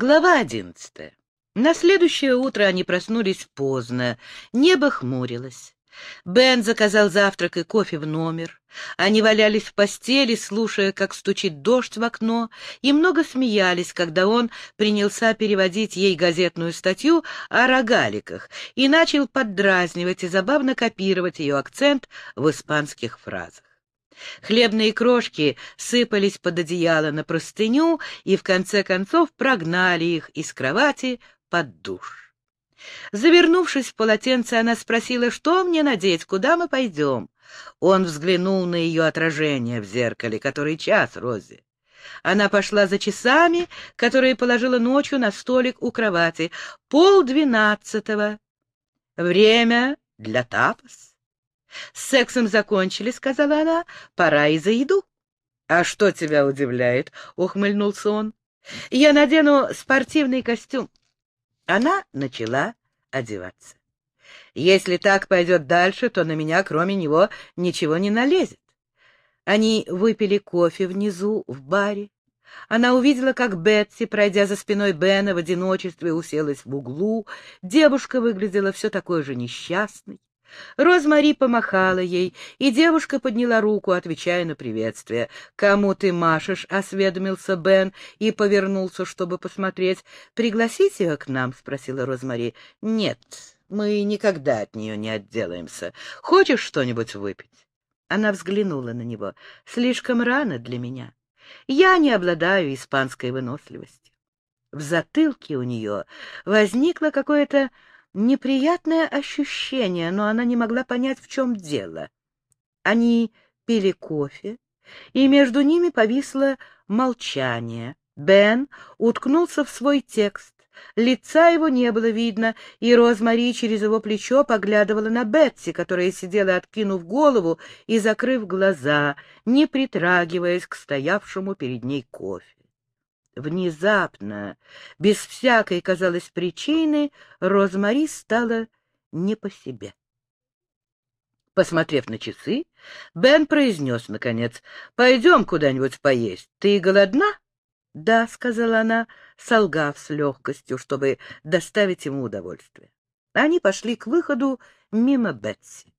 Глава одиннадцатая. На следующее утро они проснулись поздно, небо хмурилось. Бен заказал завтрак и кофе в номер. Они валялись в постели, слушая, как стучит дождь в окно, и много смеялись, когда он принялся переводить ей газетную статью о рогаликах и начал поддразнивать и забавно копировать ее акцент в испанских фразах. Хлебные крошки сыпались под одеяло на простыню и, в конце концов, прогнали их из кровати под душ. Завернувшись в полотенце, она спросила, что мне надеть, куда мы пойдем. Он взглянул на ее отражение в зеркале. Который час, Рози? Она пошла за часами, которые положила ночью на столик у кровати. Пол двенадцатого. Время для тапос. «С сексом закончили», — сказала она, — «пора и за еду». «А что тебя удивляет?» — ухмыльнулся он. «Я надену спортивный костюм». Она начала одеваться. «Если так пойдет дальше, то на меня, кроме него, ничего не налезет». Они выпили кофе внизу, в баре. Она увидела, как Бетси, пройдя за спиной Бена, в одиночестве уселась в углу. Девушка выглядела все такой же несчастной. Розмари помахала ей, и девушка подняла руку, отвечая на приветствие. «Кому ты машешь?» — осведомился Бен и повернулся, чтобы посмотреть. «Пригласить ее к нам?» — спросила Розмари. «Нет, мы никогда от нее не отделаемся. Хочешь что-нибудь выпить?» Она взглянула на него. «Слишком рано для меня. Я не обладаю испанской выносливостью». В затылке у нее возникло какое-то неприятное ощущение, но она не могла понять, в чем дело. Они пили кофе, и между ними повисло молчание. Бен уткнулся в свой текст. Лица его не было видно, и Розмари через его плечо поглядывала на Бетси, которая сидела, откинув голову и закрыв глаза, не притрагиваясь к стоявшему перед ней кофе. Внезапно, без всякой, казалось, причины, Розмари стала не по себе. Посмотрев на часы, Бен произнес, наконец, «Пойдем куда-нибудь поесть. Ты голодна?» «Да», — сказала она, солгав с легкостью, чтобы доставить ему удовольствие. Они пошли к выходу мимо Бетси.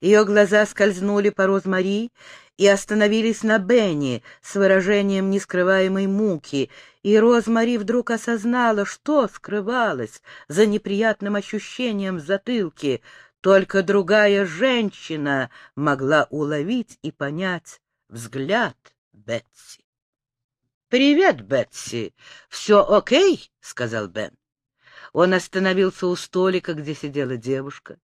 Ее глаза скользнули по Розмари и остановились на Бенни с выражением нескрываемой муки, и Розмари вдруг осознала, что скрывалось за неприятным ощущением в затылке. Только другая женщина могла уловить и понять взгляд Бетси. «Привет, Бетси! Все окей?» — сказал Бен. Он остановился у столика, где сидела девушка,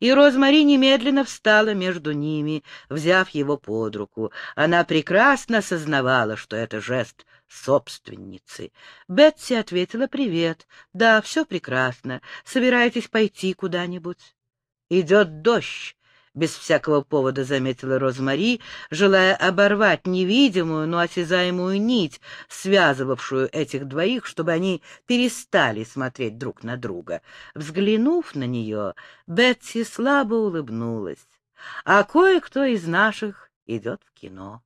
и Розмари немедленно встала между ними, взяв его под руку. Она прекрасно сознавала, что это жест собственницы. Бетси ответила «Привет. Да, все прекрасно. Собираетесь пойти куда-нибудь?» «Идет дождь», без всякого повода заметила Розмари, желая оборвать невидимую, но осязаемую нить, связывавшую этих двоих, чтобы они перестали смотреть друг на друга. Взглянув на нее, Бетси слабо улыбнулась. А кое-кто из наших идет в кино.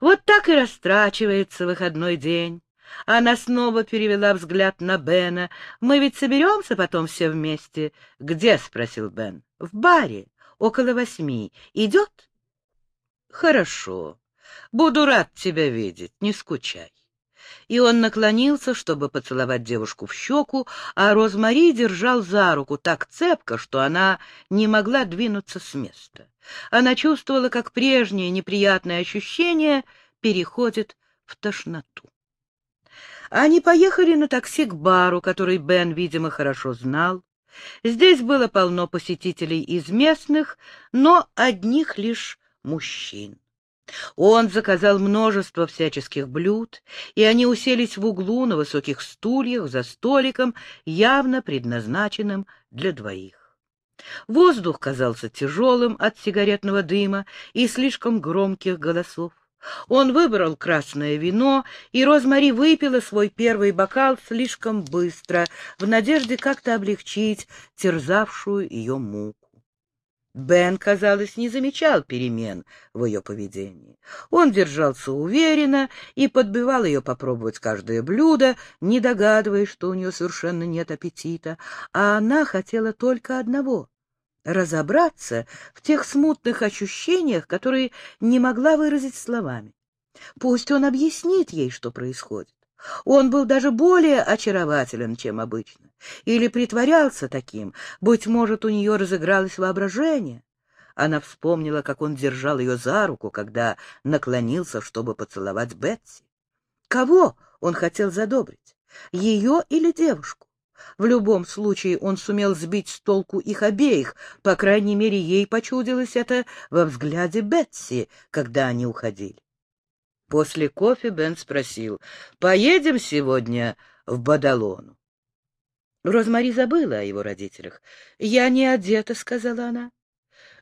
Вот так и растрачивается выходной день. Она снова перевела взгляд на Бена. «Мы ведь соберемся потом все вместе?» «Где?» — спросил Бен. «В баре около восьми. Идет? Хорошо. Буду рад тебя видеть, не скучай. И он наклонился, чтобы поцеловать девушку в щеку, а Розмари держал за руку так цепко, что она не могла двинуться с места. Она чувствовала, как прежнее неприятное ощущение переходит в тошноту. Они поехали на такси к бару, который Бен, видимо, хорошо знал. Здесь было полно посетителей из местных, но одних лишь мужчин. Он заказал множество всяческих блюд, и они уселись в углу на высоких стульях за столиком, явно предназначенным для двоих. Воздух казался тяжелым от сигаретного дыма и слишком громких голосов. Он выбрал красное вино, и Розмари выпила свой первый бокал слишком быстро, в надежде как-то облегчить терзавшую ее муку. Бен, казалось, не замечал перемен в ее поведении. Он держался уверенно и подбивал ее попробовать каждое блюдо, не догадываясь, что у нее совершенно нет аппетита, а она хотела только одного — разобраться в тех смутных ощущениях, которые не могла выразить словами. Пусть он объяснит ей, что происходит. Он был даже более очарователен, чем обычно. Или притворялся таким, быть может, у нее разыгралось воображение. Она вспомнила, как он держал ее за руку, когда наклонился, чтобы поцеловать Бетси. Кого он хотел задобрить, ее или девушку? В любом случае он сумел сбить с толку их обеих, по крайней мере, ей почудилось это во взгляде Бетси, когда они уходили. После кофе Бен спросил, «Поедем сегодня в Бадалону?» Розмари забыла о его родителях. «Я не одета», — сказала она.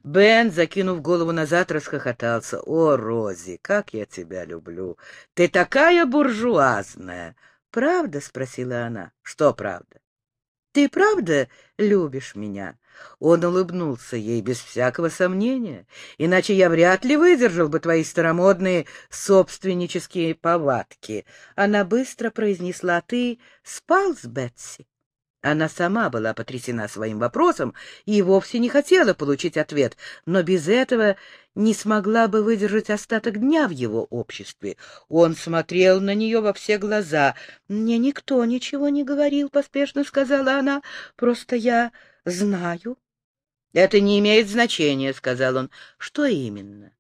Бен, закинув голову назад, расхохотался. «О, Рози, как я тебя люблю! Ты такая буржуазная!» «Правда?» — спросила она. «Что правда?» «Ты правда любишь меня?» Он улыбнулся ей без всякого сомнения. «Иначе я вряд ли выдержал бы твои старомодные собственнические повадки». Она быстро произнесла. «Ты спал с Бетси?» Она сама была потрясена своим вопросом и вовсе не хотела получить ответ, но без этого не смогла бы выдержать остаток дня в его обществе. Он смотрел на нее во все глаза. «Мне никто ничего не говорил», — поспешно сказала она. «Просто я знаю». «Это не имеет значения», — сказал он. «Что именно?»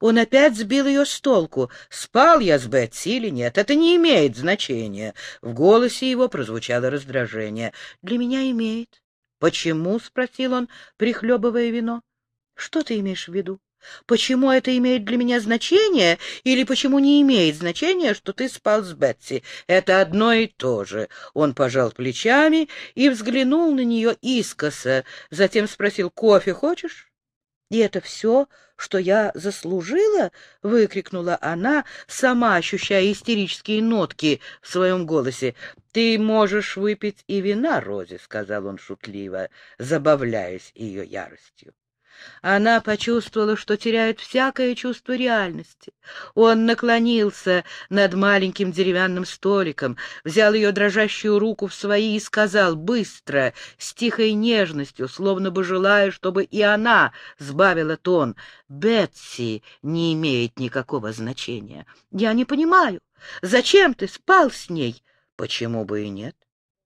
Он опять сбил ее с толку. Спал я с Бетси или нет, это не имеет значения. В голосе его прозвучало раздражение. Для меня имеет. Почему? — спросил он, прихлебывая вино. Что ты имеешь в виду? Почему это имеет для меня значение, или почему не имеет значения, что ты спал с Бетси? Это одно и то же. Он пожал плечами и взглянул на нее искоса, затем спросил, кофе хочешь? И это все, что я заслужила? — выкрикнула она, сама ощущая истерические нотки в своем голосе. — Ты можешь выпить и вина, Рози, — сказал он шутливо, забавляясь ее яростью. Она почувствовала, что теряет всякое чувство реальности. Он наклонился над маленьким деревянным столиком, взял ее дрожащую руку в свои и сказал быстро, с тихой нежностью, словно бы желая, чтобы и она сбавила тон. «Бетси не имеет никакого значения. Я не понимаю, зачем ты спал с ней?» «Почему бы и нет?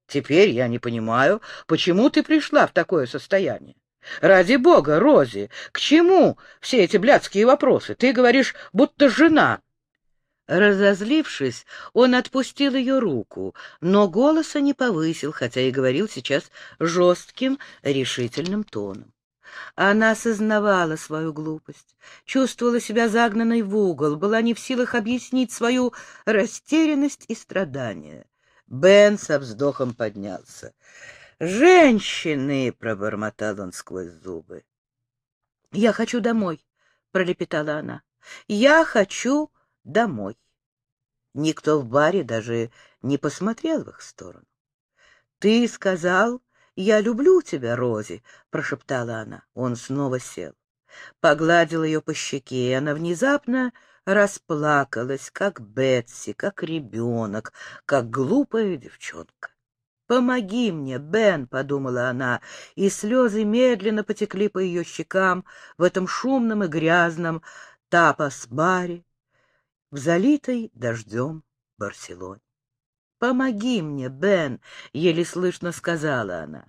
Теперь я не понимаю, почему ты пришла в такое состояние. Ради бога, Рози, к чему все эти блядские вопросы? Ты говоришь, будто жена. Разозлившись, он отпустил ее руку, но голоса не повысил, хотя и говорил сейчас жестким, решительным тоном. Она осознавала свою глупость, чувствовала себя загнанной в угол, была не в силах объяснить свою растерянность и страдания. Бен со вздохом поднялся. «Женщины!» — пробормотал он сквозь зубы. «Я хочу домой», — пролепетала она. «Я хочу домой». Никто в баре даже не посмотрел в их сторону. «Ты сказал, я люблю тебя, Рози», — прошептала она. Он снова сел. Погладил ее по щеке, и она внезапно расплакалась, как Бетси, как ребенок, как глупая девчонка. «Помоги мне, Бен!» — подумала она, и слезы медленно потекли по ее щекам в этом шумном и грязном тапас-баре в залитой дождем Барселоне. «Помоги мне, Бен!» — еле слышно сказала она.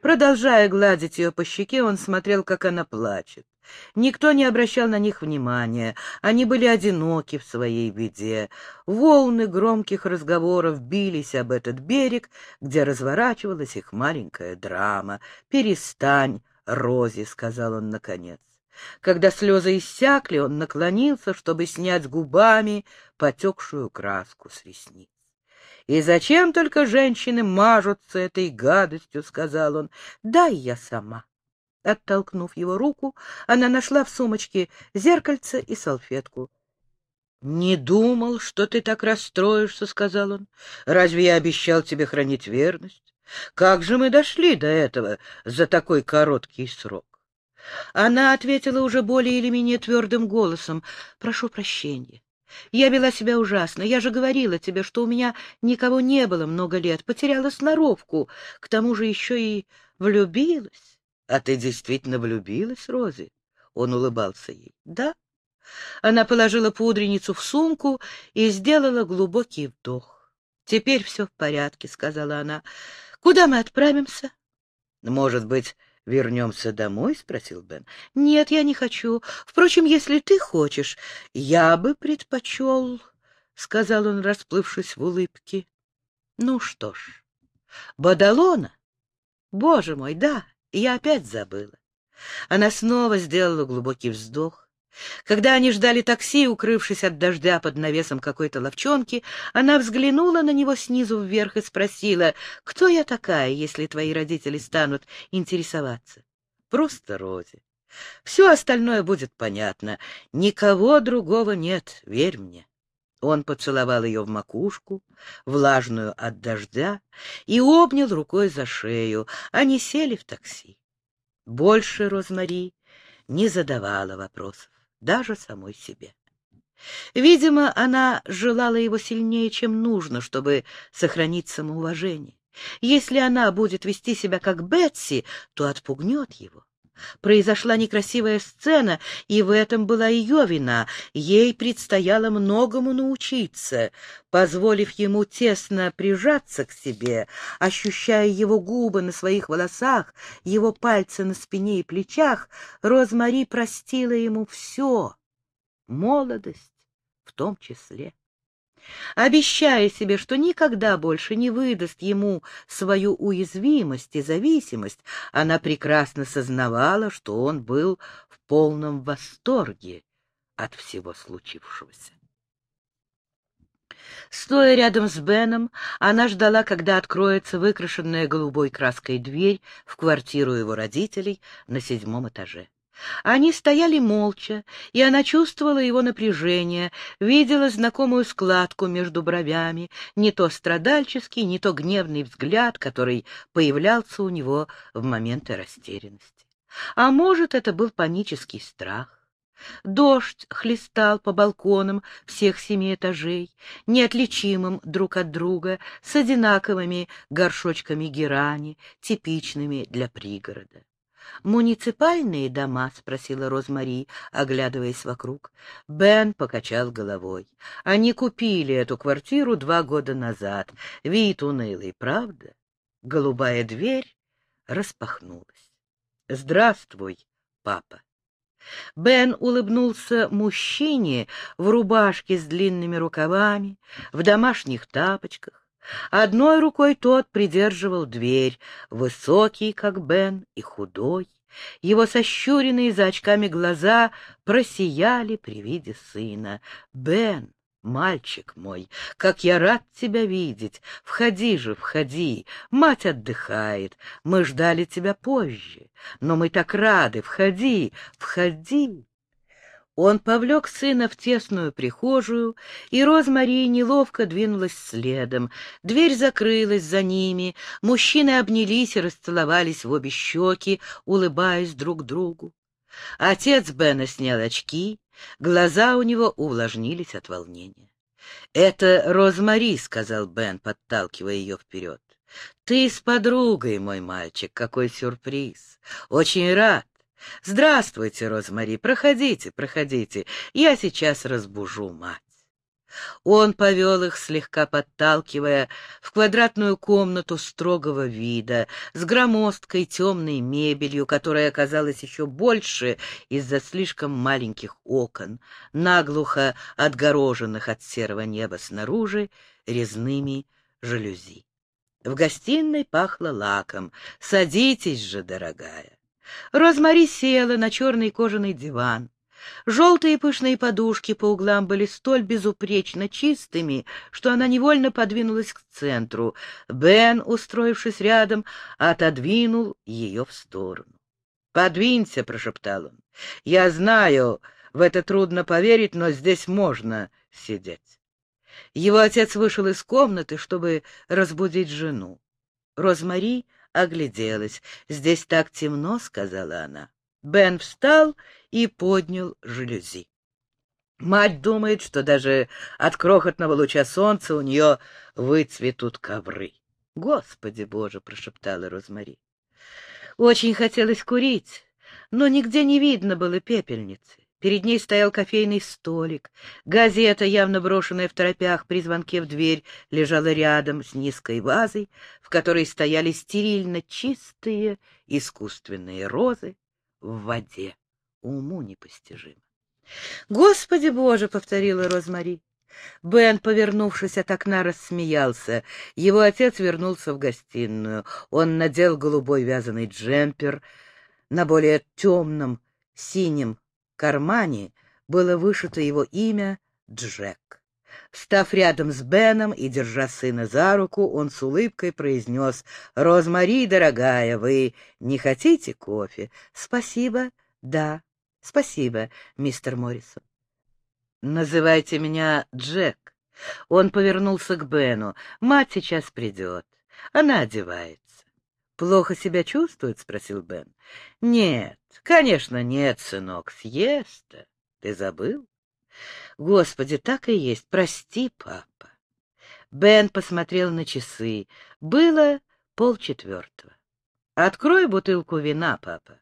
Продолжая гладить ее по щеке, он смотрел, как она плачет. Никто не обращал на них внимания, они были одиноки в своей беде. Волны громких разговоров бились об этот берег, где разворачивалась их маленькая драма. «Перестань, Рози», — сказал он наконец. Когда слезы иссякли, он наклонился, чтобы снять губами потекшую краску с ресниц. «И зачем только женщины мажутся этой гадостью?» — сказал он. «Дай я сама». Оттолкнув его руку, она нашла в сумочке зеркальце и салфетку. «Не думал, что ты так расстроишься», — сказал он. «Разве я обещал тебе хранить верность? Как же мы дошли до этого за такой короткий срок?» Она ответила уже более или менее твердым голосом. «Прошу прощения. Я вела себя ужасно. Я же говорила тебе, что у меня никого не было много лет. Потеряла сноровку. К тому же еще и влюбилась». «А ты действительно влюбилась, Рози?» Он улыбался ей. «Да». Она положила пудреницу в сумку и сделала глубокий вдох. «Теперь все в порядке», — сказала она. «Куда мы отправимся?» «Может быть, вернемся домой?» — спросил Бен. «Нет, я не хочу. Впрочем, если ты хочешь, я бы предпочел...» — сказал он, расплывшись в улыбке. «Ну что ж, Бадалона? Боже мой, да, я опять забыла». Она снова сделала глубокий вздох. Когда они ждали такси, укрывшись от дождя под навесом какой-то ловчонки, она взглянула на него снизу вверх и спросила, «Кто я такая, если твои родители станут интересоваться?» «Просто Рози. Все остальное будет понятно. Никого другого нет, верь мне». Он поцеловал ее в макушку, влажную от дождя, и обнял рукой за шею. Они сели в такси. Больше Розмари не задавала вопросов даже самой себе. Видимо, она желала его сильнее, чем нужно, чтобы сохранить самоуважение. Если она будет вести себя как Бетси, то отпугнет его. Произошла некрасивая сцена, и в этом была ее вина. Ей предстояло многому научиться. Позволив ему тесно прижаться к себе, ощущая его губы на своих волосах, его пальцы на спине и плечах, Розмари простила ему все, молодость в том числе. Обещая себе, что никогда больше не выдаст ему свою уязвимость и зависимость, она прекрасно сознавала, что он был в полном восторге от всего случившегося. Стоя рядом с Беном, она ждала, когда откроется выкрашенная голубой краской дверь в квартиру его родителей на седьмом этаже. Они стояли молча, и она чувствовала его напряжение, видела знакомую складку между бровями, не то страдальческий, не то гневный взгляд, который появлялся у него в моменты растерянности. А может, это был панический страх. Дождь хлестал по балконам всех семи этажей, неотличимым друг от друга, с одинаковыми горшочками герани, типичными для пригорода. «Муниципальные дома?» — спросила Розмари, оглядываясь вокруг. Бен покачал головой. «Они купили эту квартиру два года назад. Вид унылый, правда?» Голубая дверь распахнулась. «Здравствуй, папа!» Бен улыбнулся мужчине в рубашке с длинными рукавами, в домашних тапочках. Одной рукой тот придерживал дверь, высокий, как Бен, и худой. Его сощуренные за очками глаза просияли при виде сына. «Бен, мальчик мой, как я рад тебя видеть! Входи же, входи! Мать отдыхает, мы ждали тебя позже, но мы так рады! Входи, входи!» Он повлек сына в тесную прихожую, и Розмари неловко двинулась следом. Дверь закрылась за ними, мужчины обнялись и расцеловались в обе щеки, улыбаясь друг другу. Отец Бена снял очки, глаза у него увлажнились от волнения. — Это Розмари, — сказал Бен, подталкивая ее вперед. — Ты с подругой, мой мальчик, какой сюрприз! Очень рад! «Здравствуйте, Розмари, проходите, проходите, я сейчас разбужу мать». Он повел их, слегка подталкивая, в квадратную комнату строгого вида, с громоздкой темной мебелью, которая оказалась еще больше из-за слишком маленьких окон, наглухо отгороженных от серого неба снаружи резными жалюзи. В гостиной пахло лаком. «Садитесь же, дорогая!» Розмари села на черный кожаный диван. Желтые пышные подушки по углам были столь безупречно чистыми, что она невольно подвинулась к центру. Бен, устроившись рядом, отодвинул ее в сторону. «Подвинься», — прошептал он. «Я знаю, в это трудно поверить, но здесь можно сидеть». Его отец вышел из комнаты, чтобы разбудить жену. Розмари огляделась. «Здесь так темно», — сказала она. Бен встал и поднял жалюзи. Мать думает, что даже от крохотного луча солнца у нее выцветут ковры. «Господи Боже!» — прошептала Розмари. Очень хотелось курить, но нигде не видно было пепельницы. Перед ней стоял кофейный столик. Газета, явно брошенная в торопях при звонке в дверь, лежала рядом с низкой вазой, в которой стояли стерильно чистые искусственные розы в воде. Уму непостижимо. «Господи Боже!» — повторила Розмари. Бен, повернувшись от окна, рассмеялся. Его отец вернулся в гостиную. Он надел голубой вязаный джемпер. На более темном синем кармане было вышито его имя Джек. Став рядом с Беном и держа сына за руку, он с улыбкой произнес, «Розмари, дорогая, вы не хотите кофе?» «Спасибо, да, спасибо, мистер Моррисон». «Называйте меня Джек». Он повернулся к Бену. «Мать сейчас придет. Она одевается». «Плохо себя чувствует?» — спросил Бен. «Нет, конечно, нет, сынок. Съест-то. Ты забыл?» «Господи, так и есть. Прости, папа». Бен посмотрел на часы. Было полчетвертого. «Открой бутылку вина, папа».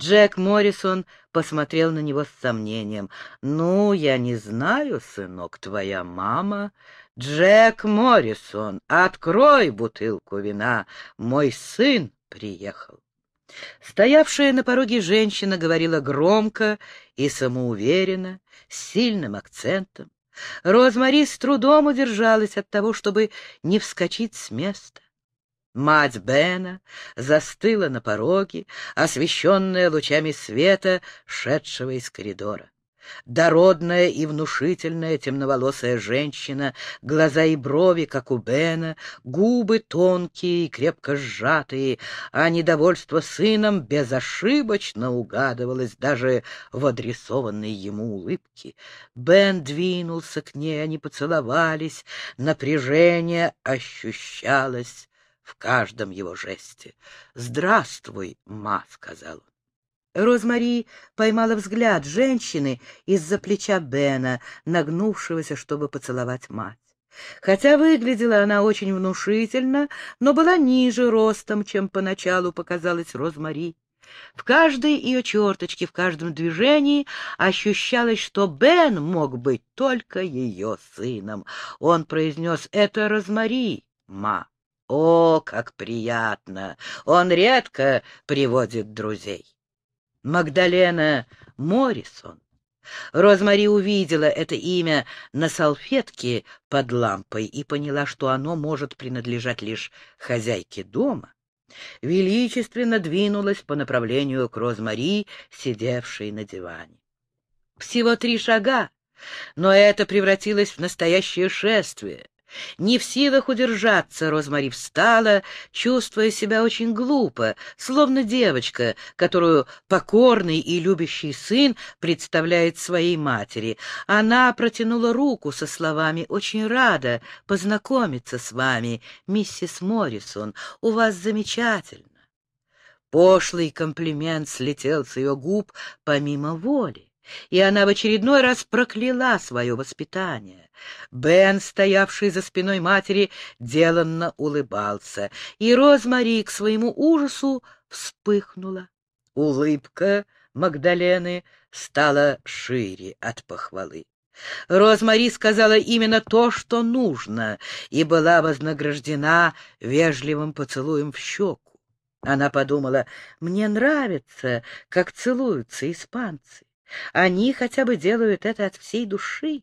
Джек Моррисон посмотрел на него с сомнением. «Ну, я не знаю, сынок, твоя мама...» «Джек Моррисон, открой бутылку вина, мой сын приехал». Стоявшая на пороге женщина говорила громко и самоуверенно, с сильным акцентом. Розмари с трудом удержалась от того, чтобы не вскочить с места. Мать Бена застыла на пороге, освещенная лучами света, шедшего из коридора. Дородная и внушительная темноволосая женщина, глаза и брови, как у Бена, губы тонкие и крепко сжатые, а недовольство сыном безошибочно угадывалось даже в адресованной ему улыбке. Бен двинулся к ней, они поцеловались, напряжение ощущалось в каждом его жесте. «Здравствуй, ма», — сказал он. Розмари поймала взгляд женщины из-за плеча Бена, нагнувшегося, чтобы поцеловать мать. Хотя выглядела она очень внушительно, но была ниже ростом, чем поначалу показалось Розмари. В каждой ее черточке, в каждом движении ощущалось, что Бен мог быть только ее сыном. Он произнес «Это Розмари, ма». О, как приятно! Он редко приводит друзей. Магдалена Моррисон. Розмари увидела это имя на салфетке под лампой и поняла, что оно может принадлежать лишь хозяйке дома. Величественно двинулась по направлению к Розмари, сидевшей на диване. Всего три шага, но это превратилось в настоящее шествие. Не в силах удержаться, Розмари встала, чувствуя себя очень глупо, словно девочка, которую покорный и любящий сын представляет своей матери. Она протянула руку со словами «Очень рада познакомиться с вами, миссис Моррисон, у вас замечательно». Пошлый комплимент слетел с ее губ помимо воли и она в очередной раз прокляла свое воспитание. Бен, стоявший за спиной матери, деланно улыбался, и Розмари к своему ужасу вспыхнула. Улыбка Магдалены стала шире от похвалы. Розмари сказала именно то, что нужно, и была вознаграждена вежливым поцелуем в щеку. Она подумала, мне нравится, как целуются испанцы. Они хотя бы делают это от всей души.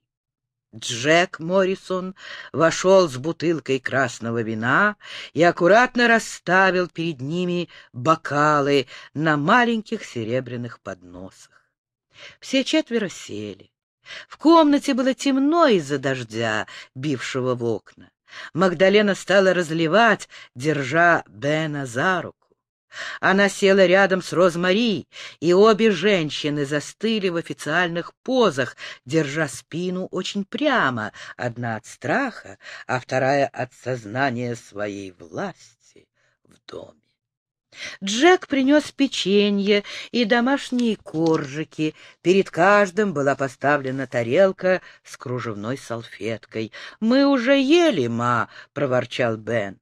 Джек Моррисон вошел с бутылкой красного вина и аккуратно расставил перед ними бокалы на маленьких серебряных подносах. Все четверо сели. В комнате было темно из-за дождя, бившего в окна. Магдалена стала разливать, держа Бена за руку. Она села рядом с Розмари, и обе женщины застыли в официальных позах, держа спину очень прямо, одна от страха, а вторая от сознания своей власти в доме. Джек принес печенье и домашние коржики. Перед каждым была поставлена тарелка с кружевной салфеткой. «Мы уже ели, ма!» — проворчал Бен.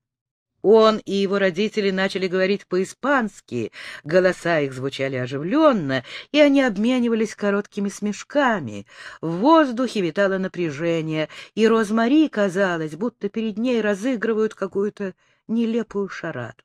Он и его родители начали говорить по-испански, голоса их звучали оживленно, и они обменивались короткими смешками. В воздухе витало напряжение, и Розмари казалось, будто перед ней разыгрывают какую-то нелепую шараду.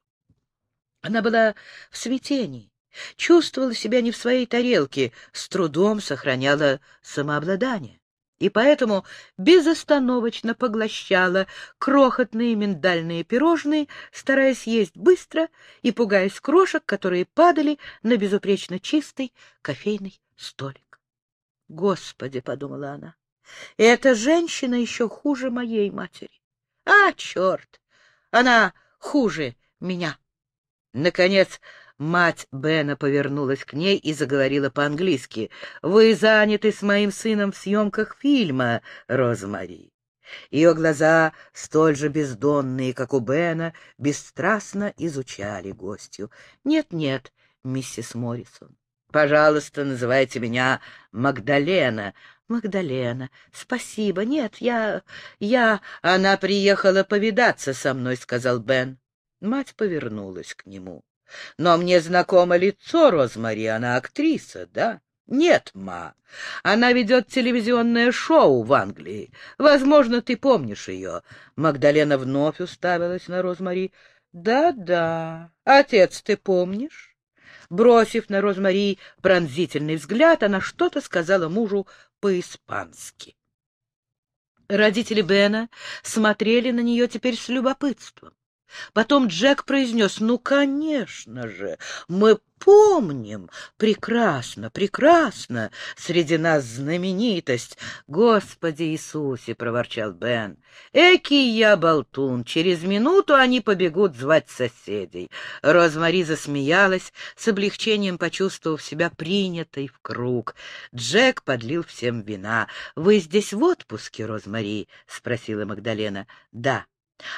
Она была в смятении, чувствовала себя не в своей тарелке, с трудом сохраняла самообладание и поэтому безостановочно поглощала крохотные миндальные пирожные, стараясь есть быстро и пугаясь крошек, которые падали на безупречно чистый кофейный столик. «Господи!» — подумала она, — «эта женщина еще хуже моей матери. А, черт! Она хуже меня!» Наконец, Мать Бена повернулась к ней и заговорила по-английски. «Вы заняты с моим сыном в съемках фильма, Розмари». Ее глаза, столь же бездонные, как у Бена, бесстрастно изучали гостью. «Нет-нет, миссис Моррисон, пожалуйста, называйте меня Магдалена». «Магдалена, спасибо. Нет, я... я... Она приехала повидаться со мной», — сказал Бен. Мать повернулась к нему. Но мне знакомо лицо Розмари, она актриса, да? Нет, ма. Она ведет телевизионное шоу в Англии. Возможно, ты помнишь ее. Магдалена вновь уставилась на Розмари. Да-да. Отец, ты помнишь? Бросив на Розмари пронзительный взгляд, она что-то сказала мужу по-испански. Родители Бена смотрели на нее теперь с любопытством. Потом Джек произнес, «Ну, конечно же, мы помним. Прекрасно, прекрасно. Среди нас знаменитость. Господи Иисусе!» — проворчал Бен. «Экий я болтун. Через минуту они побегут звать соседей». Розмари засмеялась, с облегчением почувствовав себя принятой в круг. Джек подлил всем вина. «Вы здесь в отпуске, Розмари?» — спросила Магдалена. «Да».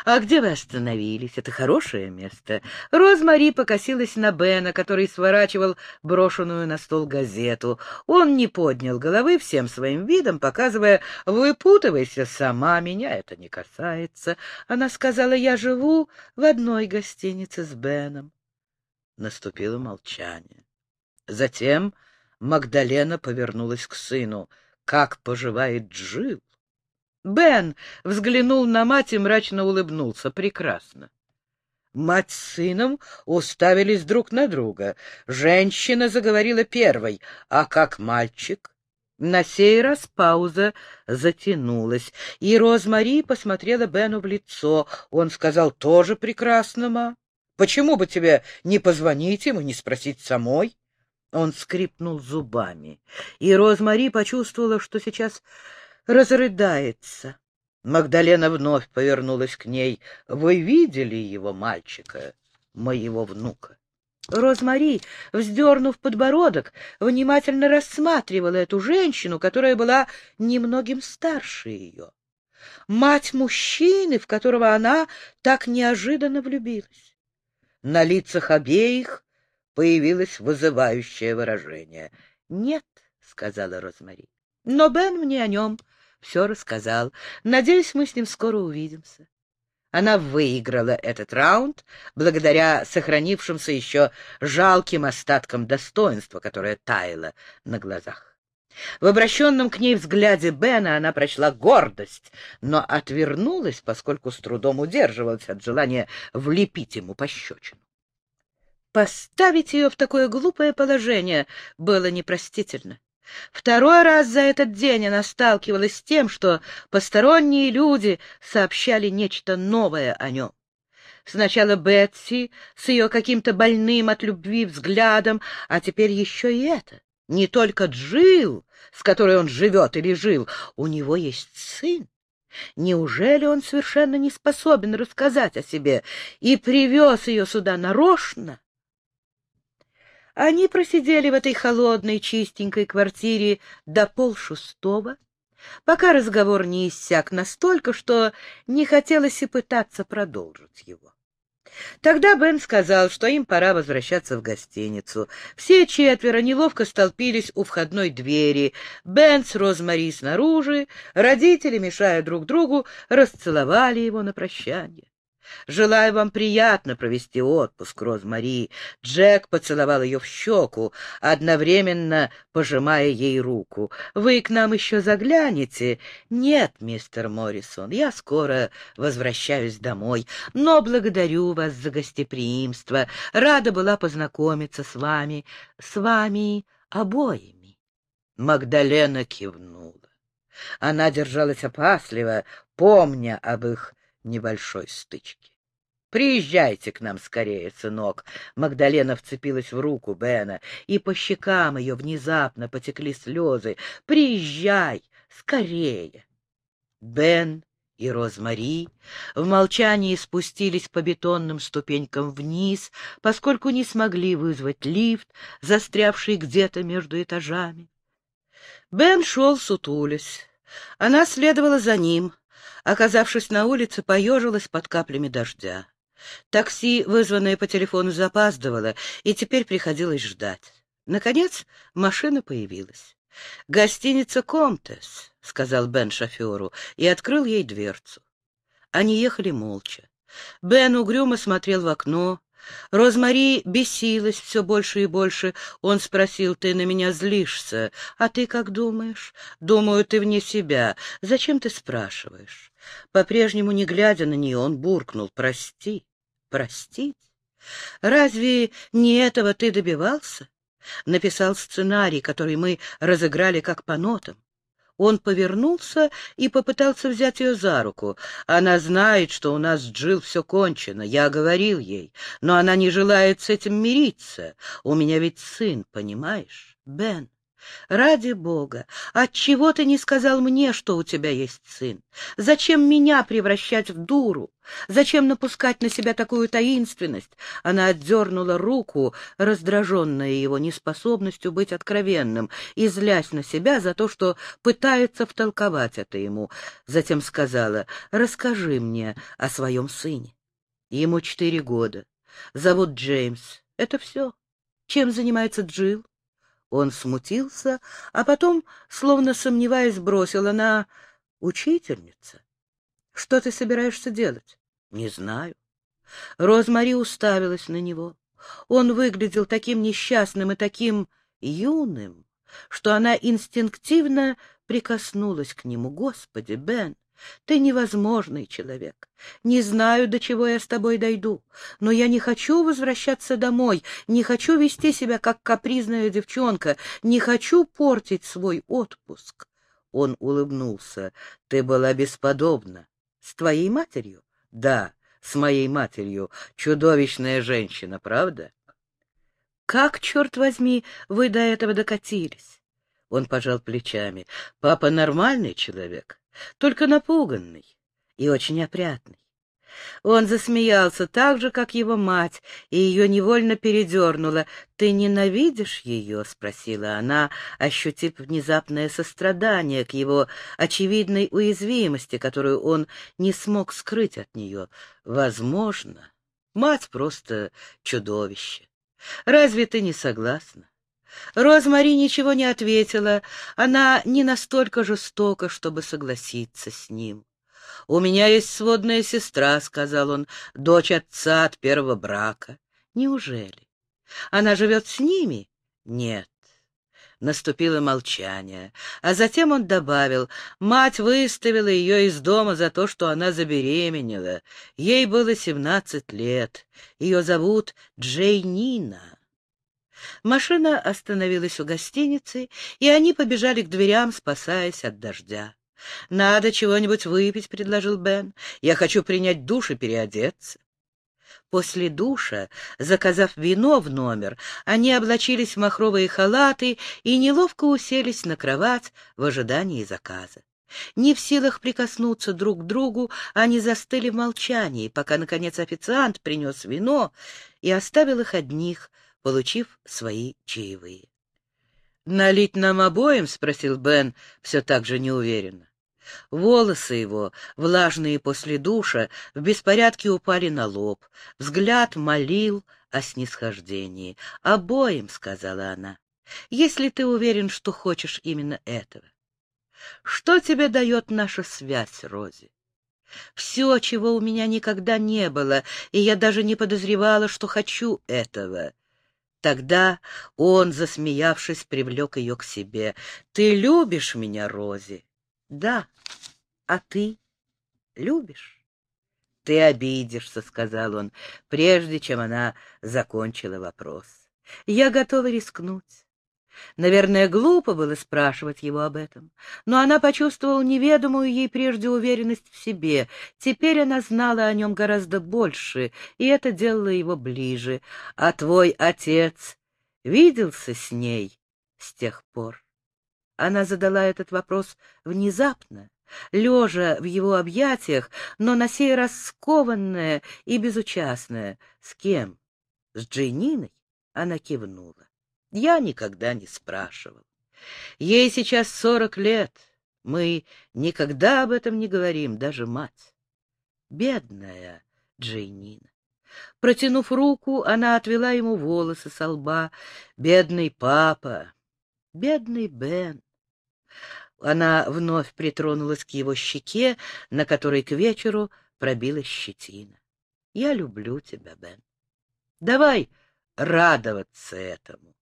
«А где вы остановились? Это хорошее место». Розмари покосилась на Бена, который сворачивал брошенную на стол газету. Он не поднял головы всем своим видом, показывая «Выпутывайся сама, меня это не касается». Она сказала «Я живу в одной гостинице с Беном». Наступило молчание. Затем Магдалена повернулась к сыну. «Как поживает Джилл?» Бен взглянул на мать и мрачно улыбнулся. Прекрасно. Мать с сыном уставились друг на друга. Женщина заговорила первой. А как мальчик? На сей раз пауза затянулась, и Розмари посмотрела Бену в лицо. Он сказал, тоже прекрасно, ма. Почему бы тебе не позвонить ему, не спросить самой? Он скрипнул зубами, и Розмари почувствовала, что сейчас разрыдается. Магдалена вновь повернулась к ней. «Вы видели его, мальчика, моего внука?» Розмари, вздернув подбородок, внимательно рассматривала эту женщину, которая была немногим старше ее. Мать мужчины, в которого она так неожиданно влюбилась. На лицах обеих появилось вызывающее выражение. «Нет», — сказала Розмари, — «но Бен мне о нем все рассказал. Надеюсь, мы с ним скоро увидимся. Она выиграла этот раунд благодаря сохранившимся еще жалким остаткам достоинства, которое таяло на глазах. В обращенном к ней взгляде Бена она прочла гордость, но отвернулась, поскольку с трудом удерживалась от желания влепить ему пощечину. Поставить ее в такое глупое положение было непростительно. Второй раз за этот день она сталкивалась с тем, что посторонние люди сообщали нечто новое о нем. Сначала Бетси с ее каким-то больным от любви взглядом, а теперь еще и это. Не только Джил, с которой он живет или жил, у него есть сын. Неужели он совершенно не способен рассказать о себе и привез ее сюда нарочно? Они просидели в этой холодной, чистенькой квартире до полшестого, пока разговор не иссяк настолько, что не хотелось и пытаться продолжить его. Тогда Бен сказал, что им пора возвращаться в гостиницу. Все четверо неловко столпились у входной двери. Бен с Розмари снаружи, родители, мешая друг другу, расцеловали его на прощание. Желаю вам приятно провести отпуск, Розмари. Джек поцеловал ее в щеку, одновременно пожимая ей руку. Вы к нам еще заглянете? Нет, мистер Моррисон, я скоро возвращаюсь домой, но благодарю вас за гостеприимство. Рада была познакомиться с вами, с вами обоими. Магдалена кивнула. Она держалась опасливо, помня об их небольшой стычки. «Приезжайте к нам скорее, сынок!» Магдалена вцепилась в руку Бена, и по щекам ее внезапно потекли слезы. «Приезжай скорее!» Бен и Розмари в молчании спустились по бетонным ступенькам вниз, поскольку не смогли вызвать лифт, застрявший где-то между этажами. Бен шел сутулясь. Она следовала за ним, Оказавшись на улице, поежилась под каплями дождя. Такси, вызванное по телефону, запаздывало, и теперь приходилось ждать. Наконец машина появилась. «Гостиница «Комтес», — сказал Бен шоферу, и открыл ей дверцу. Они ехали молча. Бен угрюмо смотрел в окно, Розмари бесилась все больше и больше. Он спросил, ты на меня злишься? А ты как думаешь? Думаю, ты вне себя. Зачем ты спрашиваешь? По-прежнему, не глядя на нее, он буркнул, прости, простить? Разве не этого ты добивался? Написал сценарий, который мы разыграли как по нотам. Он повернулся и попытался взять ее за руку. Она знает, что у нас с Джилл все кончено. Я говорил ей, но она не желает с этим мириться. У меня ведь сын, понимаешь, Бен? Ради бога, отчего ты не сказал мне, что у тебя есть сын? Зачем меня превращать в дуру? Зачем напускать на себя такую таинственность? Она отдернула руку, раздраженная его неспособностью быть откровенным, и злясь на себя за то, что пытается втолковать это ему. Затем сказала, расскажи мне о своем сыне. Ему четыре года. Зовут Джеймс. Это все. Чем занимается Джилл? Он смутился, а потом, словно сомневаясь, бросил она учительница. Что ты собираешься делать? Не знаю. Розмари уставилась на него. Он выглядел таким несчастным и таким юным, что она инстинктивно прикоснулась к нему. Господи, Бен, ты невозможный человек. Не знаю, до чего я с тобой дойду, но я не хочу возвращаться домой, не хочу вести себя как капризная девчонка, не хочу портить свой отпуск. Он улыбнулся. Ты была бесподобна. С твоей матерью? Да, с моей матерью. Чудовищная женщина, правда? Как, черт возьми, вы до этого докатились? Он пожал плечами. Папа нормальный человек только напуганный и очень опрятный. Он засмеялся так же, как его мать, и ее невольно передернуло. «Ты ненавидишь ее?» — спросила она, ощутив внезапное сострадание к его очевидной уязвимости, которую он не смог скрыть от нее. «Возможно. Мать просто чудовище. Разве ты не согласна?» Розмари ничего не ответила. Она не настолько жестока, чтобы согласиться с ним. «У меня есть сводная сестра», — сказал он, — «дочь отца от первого брака». «Неужели? Она живет с ними?» «Нет». Наступило молчание, а затем он добавил, мать выставила ее из дома за то, что она забеременела. Ей было семнадцать лет. Ее зовут Джейнина. Машина остановилась у гостиницы, и они побежали к дверям, спасаясь от дождя. «Надо чего-нибудь выпить», — предложил Бен. «Я хочу принять душ и переодеться». После душа, заказав вино в номер, они облачились в махровые халаты и неловко уселись на кровать в ожидании заказа. Не в силах прикоснуться друг к другу, они застыли в молчании, пока, наконец, официант принес вино и оставил их одних, получив свои чаевые. «Налить нам обоим?» — спросил Бен все так же неуверенно. Волосы его, влажные после душа, в беспорядке упали на лоб. Взгляд молил о снисхождении. «Обоим», — сказала она, — «если ты уверен, что хочешь именно этого». «Что тебе дает наша связь, Рози?» «Все, чего у меня никогда не было, и я даже не подозревала, что хочу этого». Тогда он, засмеявшись, привлек ее к себе. «Ты любишь меня, Рози?» «Да. А ты любишь?» «Ты обидишься», — сказал он, прежде чем она закончила вопрос. «Я готова рискнуть». Наверное, глупо было спрашивать его об этом, но она почувствовала неведомую ей прежде уверенность в себе. Теперь она знала о нем гораздо больше, и это делало его ближе. А твой отец виделся с ней с тех пор? Она задала этот вопрос внезапно, лежа в его объятиях, но на сей раз скованная и безучастная. С кем? С Джейниной? Она кивнула. Я никогда не спрашивал. Ей сейчас сорок лет. Мы никогда об этом не говорим, даже мать. Бедная Джейнина. Протянув руку, она отвела ему волосы со лба. Бедный папа, бедный Бен. Она вновь притронулась к его щеке, на которой к вечеру пробилась щетина. — Я люблю тебя, Бен. Давай радоваться этому.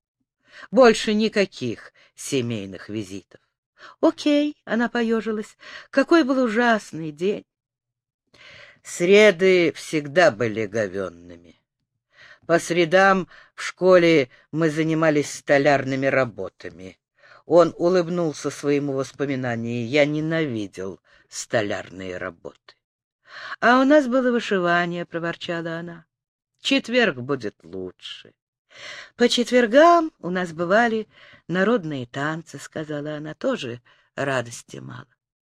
Больше никаких семейных визитов. — Окей, — она поежилась, — какой был ужасный день. Среды всегда были говенными. По средам в школе мы занимались столярными работами. Он улыбнулся своему воспоминанию. Я ненавидел столярные работы. — А у нас было вышивание, — проворчала она. — Четверг будет лучше. — По четвергам у нас бывали народные танцы, — сказала она, — тоже радости мало.